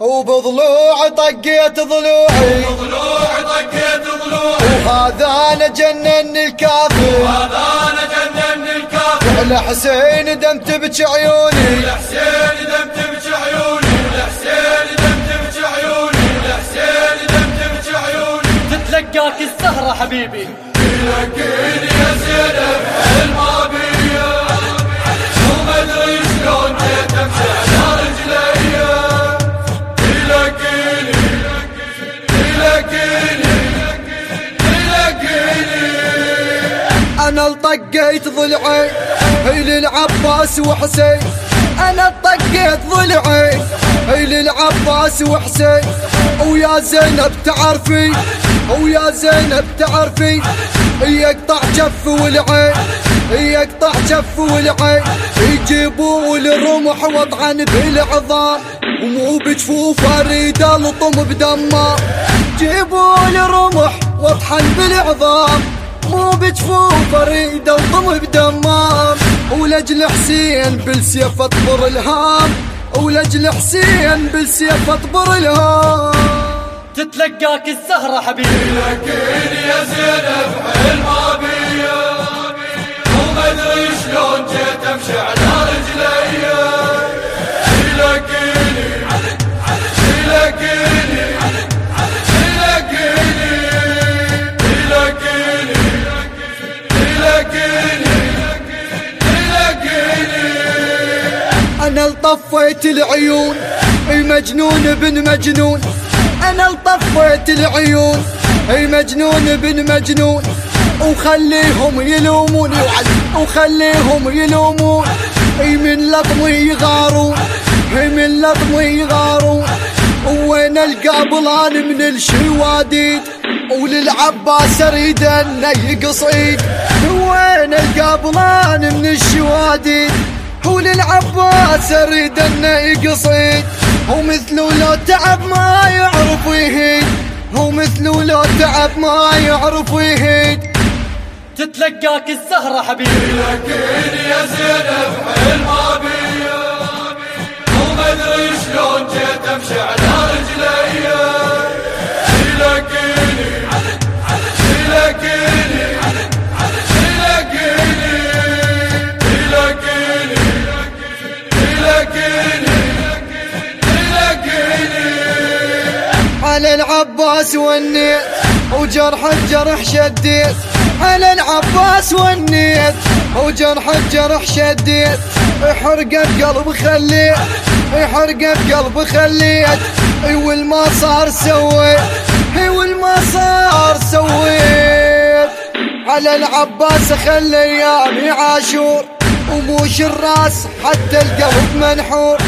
وبضلوع طقيت ضلوعي. وبضلوع طقيت ضلوعي. وهذا أنا جنني الكافر وهذا أنا جنني الكافر الحسين دم تبكي عيوني الحسين دم تبكي عيوني. الحسين دم تبكي عيوني. الحسين دم تبكي عيوني. تتلقاك السهرة حبيبي. تلقيني يا زينب حلم أنا الطقيت ضلعي. للعباس وحسين. أنا طقيت ضلعي. للعباس وحسين. ويا زينب تعرفي ويا زينب تعرفي يقطع كف والعين. يقطع كف والعين. يجيبوا الرمح وطعن بالعظام. ومو بجفوف أريد ألطم بدمه جيبوا الرمح واطحن بالعظام. مو بجفوف اريد الطم بدمام. ولأجل حسين بالسيف أطبر الهام. ولأجل حسين بالسيف أطبر الهام. تتلقاك السهرة حبيبي. تلقيني يا زينب حلم بيا وما أدري شلون جيت أمشي على رجلي. أنا الطفيت العيون. المجنون بن مجنون. أنا الطفيت العيون. أي مجنون بن مجنون. وخليهم يلومون. وخليهم يلومون. أي من لطمي يغارون. أي من لطمي يغارون. وين القابلان من الشواديد. وللعباس أريد انه يقصيد. وين القابلان من الشواديد. وللعباس أريد انه يقصيد ومثله لو تعب ما يعرف يهيد ومثله لو تعب ما يعرف يهيد تتلقاك السهرة حبيبي. تلقيني يا زينب حلم بيا وما أدري شلون جيت أمشي على العباس والنيت وجرح الجرح شديت على العباس والنيت وجرح الجرح شديت يحرق القلب خليت يحرق القلب خليت والما صار سويت والما صار سويت. على العباس خلي ايامي عاشور وموش الراس حتى القلب منحور.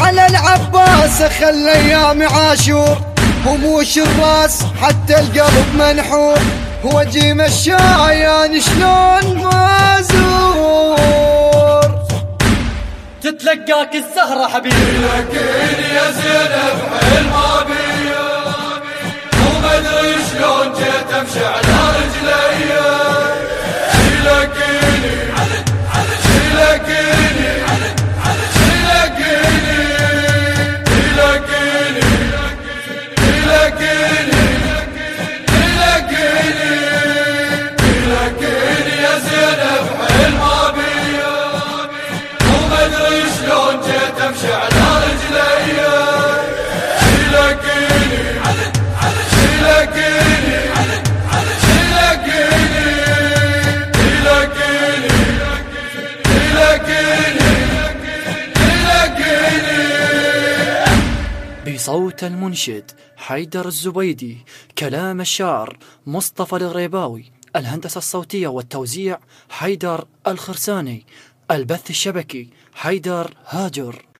على العباس خلي ايامي عاشور. وموش الراس حتى القلب منحور وجيم الشايان شلون ما زور تتلقاك السهرة حبيبي. تلقيني يا زينب بصوت المنشد حيدر الزبيدي كلام الشاعر مصطفى الغريباوي الهندسة الصوتية والتوزيع حيدر الخرساني البث الشبكي حيدر هاجر.